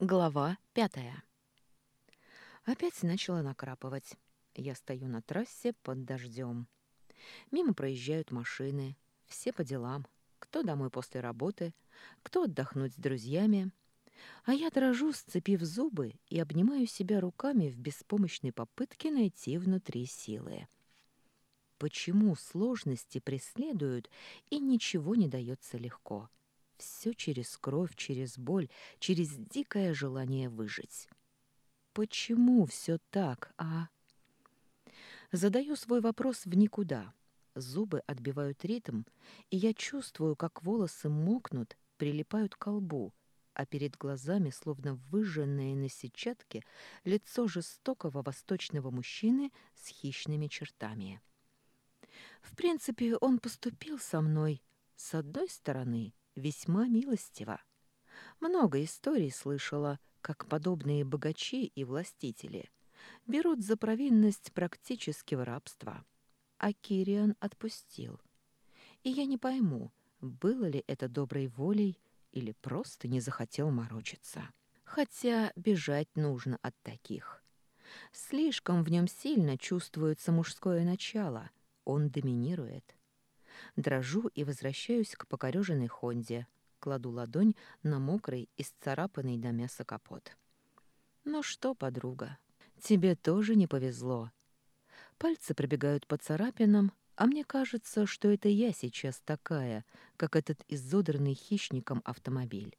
Глава пятая. Опять начала накрапывать. Я стою на трассе под дождем. Мимо проезжают машины. Все по делам. Кто домой после работы, кто отдохнуть с друзьями. А я дрожу, сцепив зубы, и обнимаю себя руками в беспомощной попытке найти внутри силы. Почему сложности преследуют, и ничего не дается легко? — все через кровь, через боль, через дикое желание выжить. Почему все так, а? Задаю свой вопрос в никуда. Зубы отбивают ритм, и я чувствую, как волосы мокнут, прилипают к лбу, а перед глазами, словно выжженное на сетчатке, лицо жестокого восточного мужчины с хищными чертами. В принципе, он поступил со мной, с одной стороны, весьма милостиво. Много историй слышала, как подобные богачи и властители берут за провинность практически в рабство. А Кириан отпустил. И я не пойму, было ли это доброй волей или просто не захотел морочиться. Хотя бежать нужно от таких. Слишком в нем сильно чувствуется мужское начало, он доминирует. Дрожу и возвращаюсь к покореженной Хонде. Кладу ладонь на мокрый и сцарапанный до мяса капот. «Ну что, подруга, тебе тоже не повезло». Пальцы пробегают по царапинам, а мне кажется, что это я сейчас такая, как этот изодранный хищником автомобиль.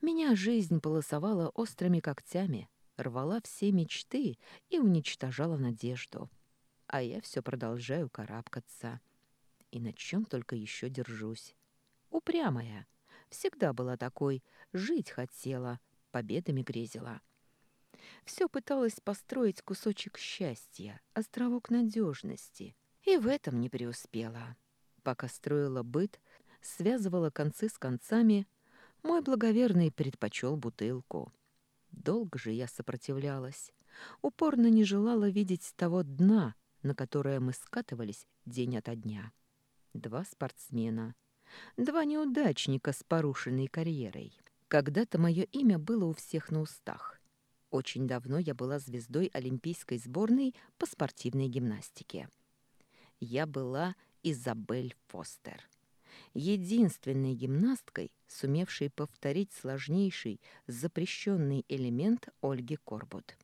Меня жизнь полосовала острыми когтями, рвала все мечты и уничтожала надежду. А я все продолжаю карабкаться и на чем только еще держусь. Упрямая. Всегда была такой, жить хотела, победами грезила. Все пыталась построить кусочек счастья, островок надежности, и в этом не преуспела. Пока строила быт, связывала концы с концами, мой благоверный предпочел бутылку. Долго же я сопротивлялась, упорно не желала видеть того дна, на которое мы скатывались день ото дня. Два спортсмена. Два неудачника с порушенной карьерой. Когда-то мое имя было у всех на устах. Очень давно я была звездой олимпийской сборной по спортивной гимнастике. Я была Изабель Фостер. Единственной гимнасткой, сумевшей повторить сложнейший запрещенный элемент Ольги Корбут.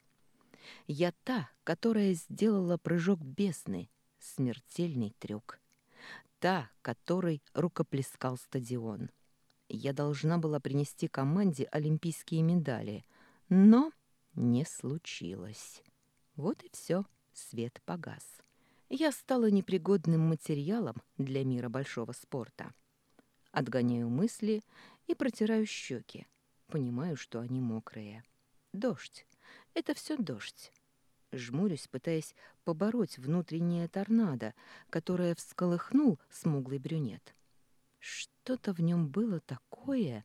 Я та, которая сделала прыжок бесны, смертельный трюк та, которой рукоплескал стадион. Я должна была принести команде олимпийские медали, но не случилось. Вот и все, свет погас. Я стала непригодным материалом для мира большого спорта. Отгоняю мысли и протираю щеки. Понимаю, что они мокрые. Дождь. Это все дождь. Жмурюсь, пытаясь побороть внутреннее торнадо, которое всколыхнул смуглый брюнет. Что-то в нем было такое,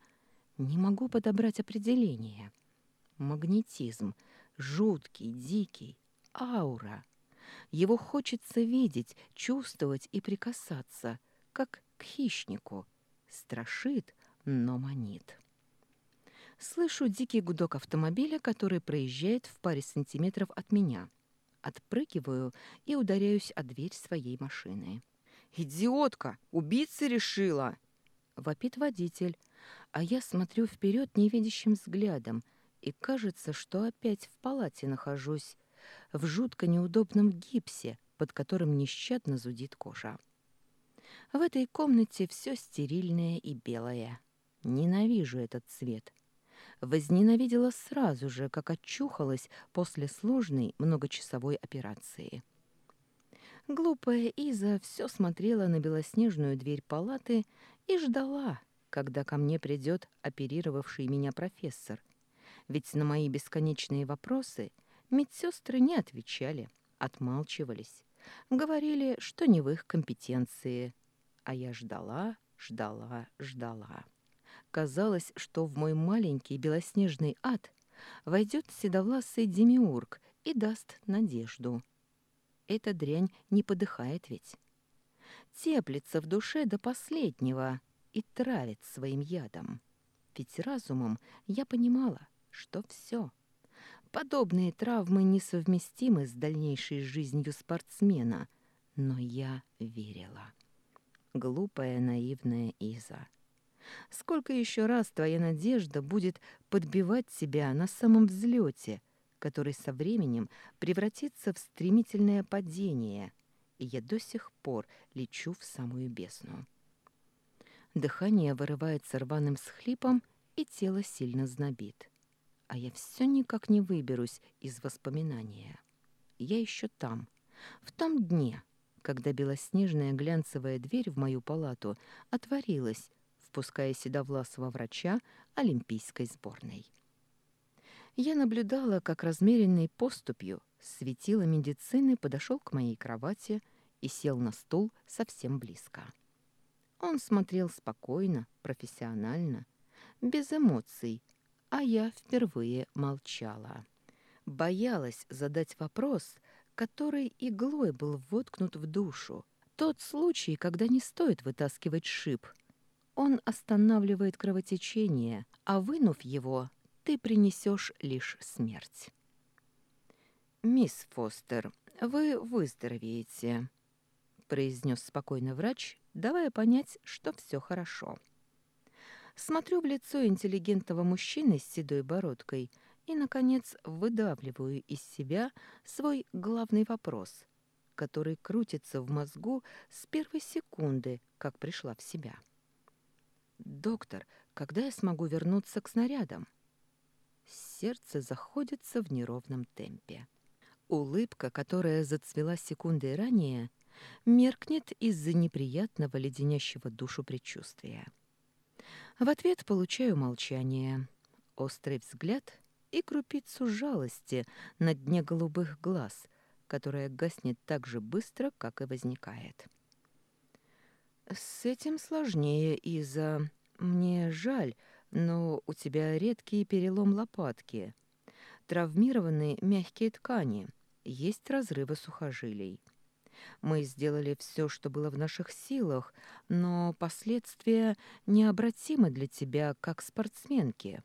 не могу подобрать определение. Магнетизм, жуткий, дикий, аура. Его хочется видеть, чувствовать и прикасаться, как к хищнику. Страшит, но манит. Слышу дикий гудок автомобиля, который проезжает в паре сантиметров от меня. Отпрыгиваю и ударяюсь о дверь своей машины. «Идиотка! Убийца решила!» Вопит водитель, а я смотрю вперед невидящим взглядом, и кажется, что опять в палате нахожусь, в жутко неудобном гипсе, под которым нещадно зудит кожа. В этой комнате все стерильное и белое. Ненавижу этот цвет возненавидела сразу же, как очухалась после сложной многочасовой операции. Глупая Иза все смотрела на белоснежную дверь палаты и ждала, когда ко мне придет оперировавший меня профессор. Ведь на мои бесконечные вопросы медсестры не отвечали, отмалчивались, говорили, что не в их компетенции. А я ждала, ждала, ждала. Казалось, что в мой маленький белоснежный ад войдет седовласый демиург и даст надежду. Эта дрянь не подыхает ведь. Теплится в душе до последнего и травит своим ядом. Ведь разумом я понимала, что все. Подобные травмы несовместимы с дальнейшей жизнью спортсмена, но я верила. Глупая, наивная Иза. Сколько еще раз твоя надежда будет подбивать себя на самом взлете, который со временем превратится в стремительное падение, и я до сих пор лечу в самую бездну. Дыхание вырывается рваным схлипом, и тело сильно знобит. А я все никак не выберусь из воспоминания. Я еще там, в том дне, когда белоснежная глянцевая дверь в мою палату отворилась, впуская седовласого врача олимпийской сборной. Я наблюдала, как размеренной поступью светило медицины подошел к моей кровати и сел на стул совсем близко. Он смотрел спокойно, профессионально, без эмоций, а я впервые молчала. Боялась задать вопрос, который иглой был воткнут в душу. Тот случай, когда не стоит вытаскивать шип. Он останавливает кровотечение, а вынув его, ты принесешь лишь смерть. «Мисс Фостер, вы выздоровеете», — произнес спокойно врач, давая понять, что все хорошо. Смотрю в лицо интеллигентного мужчины с седой бородкой и, наконец, выдавливаю из себя свой главный вопрос, который крутится в мозгу с первой секунды, как пришла в себя. «Доктор, когда я смогу вернуться к снарядам?» Сердце заходится в неровном темпе. Улыбка, которая зацвела секундой ранее, меркнет из-за неприятного леденящего душу предчувствия. В ответ получаю молчание, острый взгляд и крупицу жалости на дне голубых глаз, которая гаснет так же быстро, как и возникает. «С этим сложнее, Иза. Мне жаль, но у тебя редкий перелом лопатки. Травмированы мягкие ткани, есть разрывы сухожилий. Мы сделали все, что было в наших силах, но последствия необратимы для тебя, как спортсменки.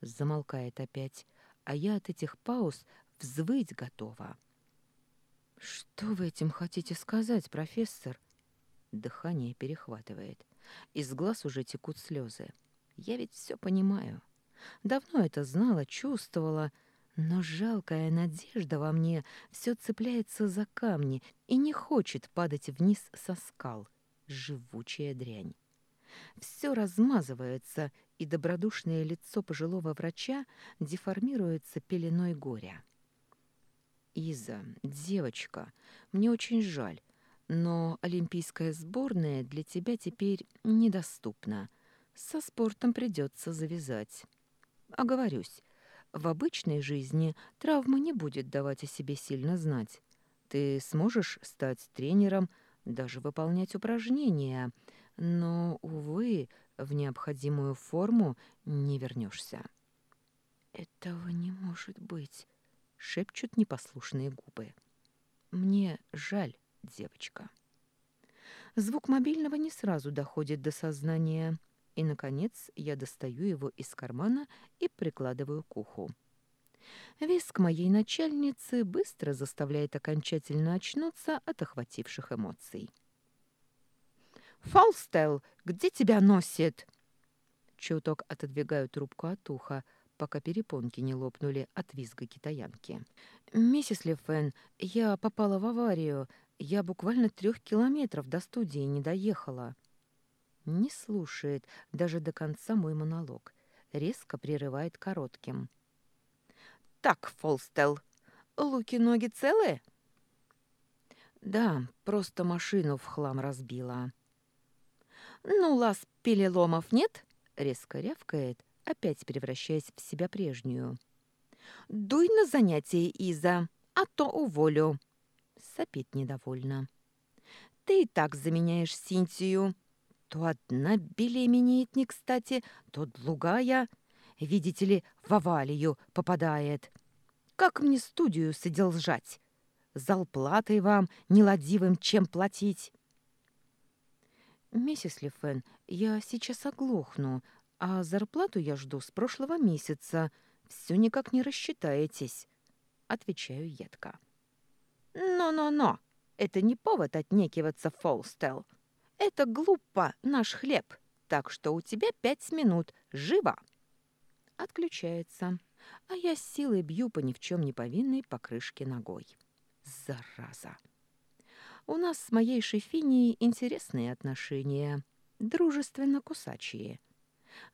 Замолкает опять, а я от этих пауз взвыть готова. Что вы этим хотите сказать, профессор? Дыхание перехватывает. Из глаз уже текут слезы. Я ведь все понимаю. Давно это знала, чувствовала, но жалкая надежда во мне все цепляется за камни и не хочет падать вниз со скал. Живучая дрянь. Все размазывается, и добродушное лицо пожилого врача деформируется пеленой горя. «Иза, девочка, мне очень жаль, но олимпийская сборная для тебя теперь недоступна. Со спортом придется завязать. Оговорюсь, в обычной жизни травма не будет давать о себе сильно знать. Ты сможешь стать тренером, даже выполнять упражнения, но, увы, в необходимую форму не вернешься. «Этого не может быть», — шепчут непослушные губы. «Мне жаль, девочка». Звук мобильного не сразу доходит до сознания. И, наконец, я достаю его из кармана и прикладываю к уху. Виск моей начальницы быстро заставляет окончательно очнуться от охвативших эмоций. «Фалстел, где тебя носит?» Чуток отодвигаю трубку от уха, пока перепонки не лопнули от визга китаянки. «Миссис Лефен, я попала в аварию. Я буквально трех километров до студии не доехала» не слушает даже до конца мой монолог, резко прерывает коротким. «Так, Фолстел, луки-ноги целые?» «Да, просто машину в хлам разбила». «Ну, лаз переломов нет?» — резко рявкает, опять превращаясь в себя прежнюю. «Дуй на занятие, Иза, а то уволю!» Сопит недовольно. «Ты и так заменяешь Синтию. То одна белеменеет не кстати, то другая, видите ли, в авалию попадает. Как мне студию содержать? Залплатой вам, неладивым, чем платить? Миссис Лефен, я сейчас оглохну. А зарплату я жду с прошлого месяца. Все никак не рассчитаетесь. Отвечаю едко. «Но-но-но! Это не повод отнекиваться, Фолстел. Это глупо, наш хлеб. Так что у тебя пять минут. Живо!» Отключается, а я с силой бью по ни в чем не повинной покрышке ногой. Зараза! У нас с моей шефиней интересные отношения, дружественно-кусачие.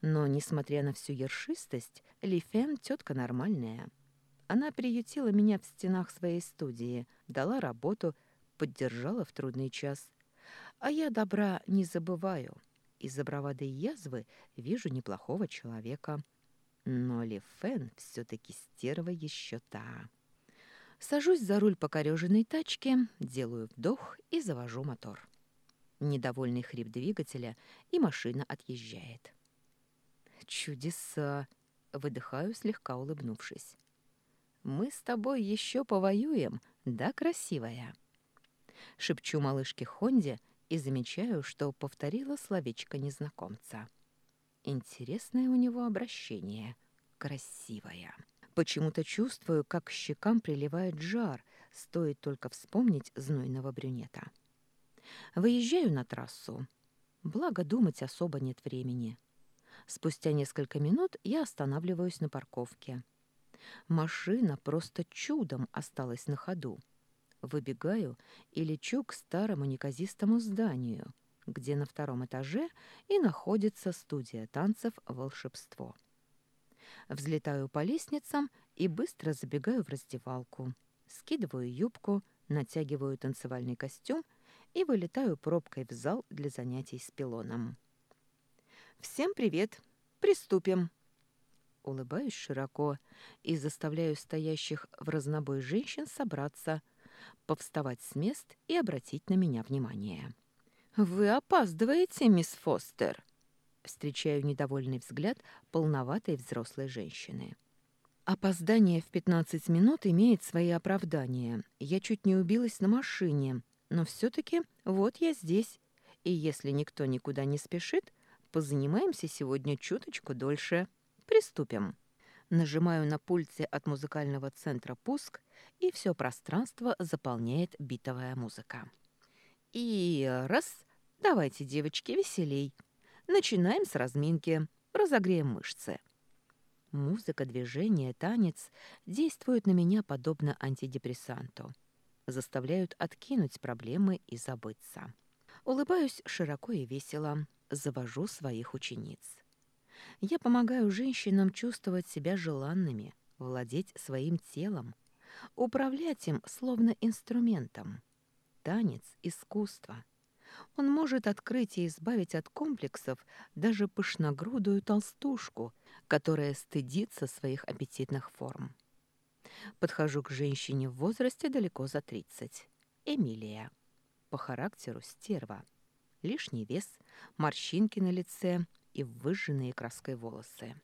Но, несмотря на всю ершистость, Лифен тетка нормальная. Она приютила меня в стенах своей студии, дала работу, поддержала в трудный час. А я добра не забываю. Из-за бравады язвы вижу неплохого человека. Но Лифен все-таки стерва еще та. Сажусь за руль покореженной тачки, делаю вдох и завожу мотор. Недовольный хрип двигателя, и машина отъезжает. «Чудеса!» — выдыхаю, слегка улыбнувшись. «Мы с тобой еще повоюем, да, красивая?» Шепчу малышке Хонде и замечаю, что повторила словечко незнакомца. Интересное у него обращение. Красивая. Почему-то чувствую, как щекам приливает жар, стоит только вспомнить знойного брюнета. Выезжаю на трассу. Благо, думать особо нет времени. Спустя несколько минут я останавливаюсь на парковке. Машина просто чудом осталась на ходу. Выбегаю и лечу к старому неказистому зданию, где на втором этаже и находится студия танцев «Волшебство». Взлетаю по лестницам и быстро забегаю в раздевалку. Скидываю юбку, натягиваю танцевальный костюм и вылетаю пробкой в зал для занятий с пилоном. «Всем привет! Приступим!» Улыбаюсь широко и заставляю стоящих в разнобой женщин собраться, повставать с мест и обратить на меня внимание. «Вы опаздываете, мисс Фостер!» Встречаю недовольный взгляд полноватой взрослой женщины. Опоздание в 15 минут имеет свои оправдания. Я чуть не убилась на машине, но все-таки вот я здесь. И если никто никуда не спешит, Позанимаемся сегодня чуточку дольше. Приступим. Нажимаю на пульте от музыкального центра пуск, и все пространство заполняет битовая музыка. И раз. Давайте, девочки, веселей. Начинаем с разминки. Разогреем мышцы. Музыка, движение, танец действуют на меня подобно антидепрессанту. Заставляют откинуть проблемы и забыться. Улыбаюсь широко и весело завожу своих учениц. Я помогаю женщинам чувствовать себя желанными, владеть своим телом, управлять им словно инструментом. Танец — искусство. Он может открыть и избавить от комплексов даже пышногрудую толстушку, которая стыдится своих аппетитных форм. Подхожу к женщине в возрасте далеко за 30. Эмилия. По характеру стерва лишний вес, морщинки на лице и выжженные краской волосы.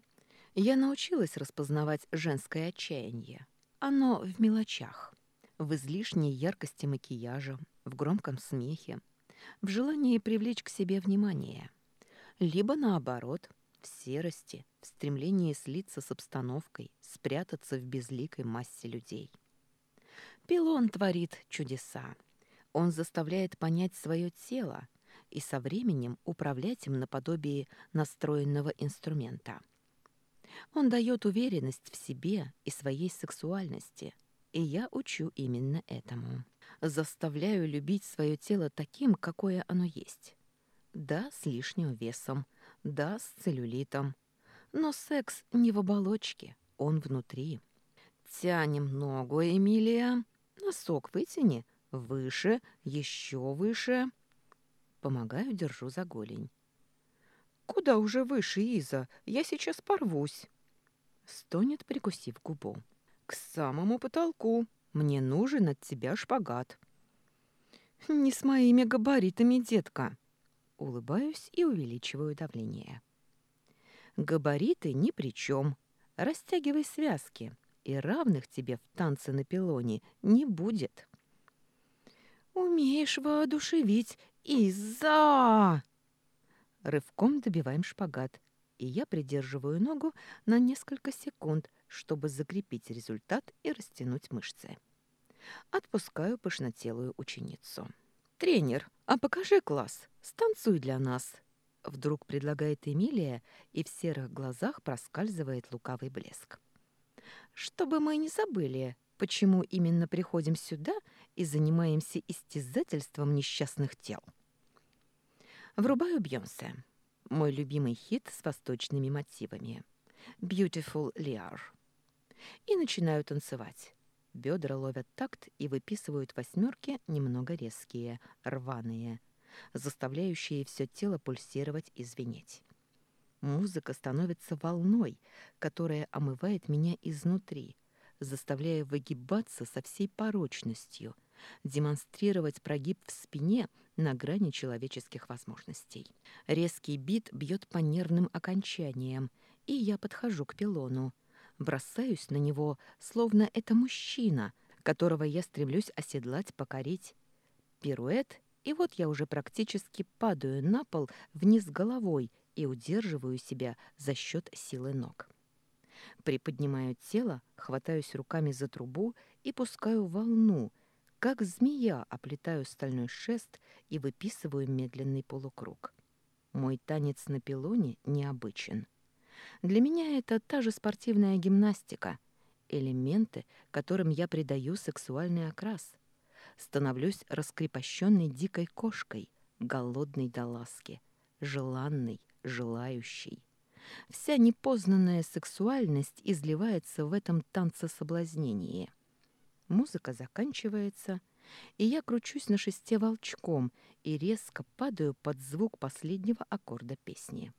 Я научилась распознавать женское отчаяние. Оно в мелочах, в излишней яркости макияжа, в громком смехе, в желании привлечь к себе внимание. Либо наоборот, в серости, в стремлении слиться с обстановкой, спрятаться в безликой массе людей. Пилон творит чудеса. Он заставляет понять свое тело, и со временем управлять им наподобие настроенного инструмента. Он дает уверенность в себе и своей сексуальности, и я учу именно этому. Заставляю любить свое тело таким, какое оно есть. Да, с лишним весом, да, с целлюлитом. Но секс не в оболочке, он внутри. Тянем ногу, Эмилия. Носок вытяни. Выше, еще выше. Помогаю, держу за голень. «Куда уже выше, Иза? Я сейчас порвусь!» Стонет, прикусив губу. «К самому потолку. Мне нужен от тебя шпагат». «Не с моими габаритами, детка!» Улыбаюсь и увеличиваю давление. «Габариты ни при чем. Растягивай связки, и равных тебе в танце на пилоне не будет». «Умеешь воодушевить Иза! Рывком добиваем шпагат. и я придерживаю ногу на несколько секунд, чтобы закрепить результат и растянуть мышцы. Отпускаю пышнотелую ученицу. «Тренер, а покажи класс, станцуй для нас!» Вдруг предлагает Эмилия, и в серых глазах проскальзывает лукавый блеск. «Чтобы мы не забыли, почему именно приходим сюда и занимаемся истязательством несчастных тел». Врубаю Бьонсе. Мой любимый хит с восточными мотивами. «Beautiful Liar». И начинаю танцевать. Бедра ловят такт и выписывают восьмерки немного резкие, рваные, заставляющие все тело пульсировать и звенеть. Музыка становится волной, которая омывает меня изнутри, заставляя выгибаться со всей порочностью, демонстрировать прогиб в спине на грани человеческих возможностей. Резкий бит бьет по нервным окончаниям, и я подхожу к пилону, бросаюсь на него, словно это мужчина, которого я стремлюсь оседлать, покорить. Пируэт, и вот я уже практически падаю на пол вниз головой и удерживаю себя за счет силы ног. Приподнимаю тело, хватаюсь руками за трубу и пускаю волну, как змея оплетаю стальной шест и выписываю медленный полукруг. Мой танец на пилоне необычен. Для меня это та же спортивная гимнастика, элементы, которым я придаю сексуальный окрас. Становлюсь раскрепощенной дикой кошкой, голодной до ласки, желанной, желающей. Вся непознанная сексуальность изливается в этом танце соблазнения. Музыка заканчивается, и я кручусь на шесте волчком и резко падаю под звук последнего аккорда песни.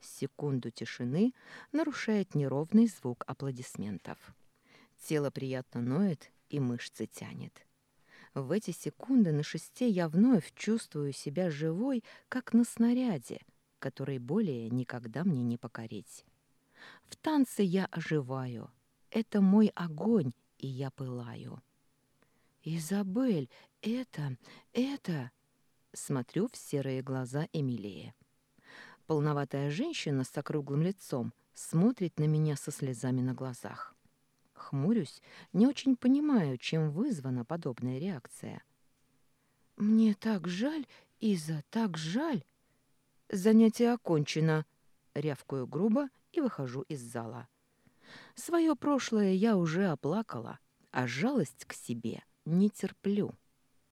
Секунду тишины нарушает неровный звук аплодисментов. Тело приятно ноет и мышцы тянет. В эти секунды на шесте я вновь чувствую себя живой, как на снаряде, который более никогда мне не покорить. В танце я оживаю. Это мой огонь, и я пылаю. «Изабель, это... это...» Смотрю в серые глаза Эмилии. Полноватая женщина с округлым лицом смотрит на меня со слезами на глазах. Хмурюсь, не очень понимаю, чем вызвана подобная реакция. «Мне так жаль, Иза, так жаль!» «Занятие окончено!» — рявкаю грубо и выхожу из зала. Свое прошлое я уже оплакала, а жалость к себе не терплю.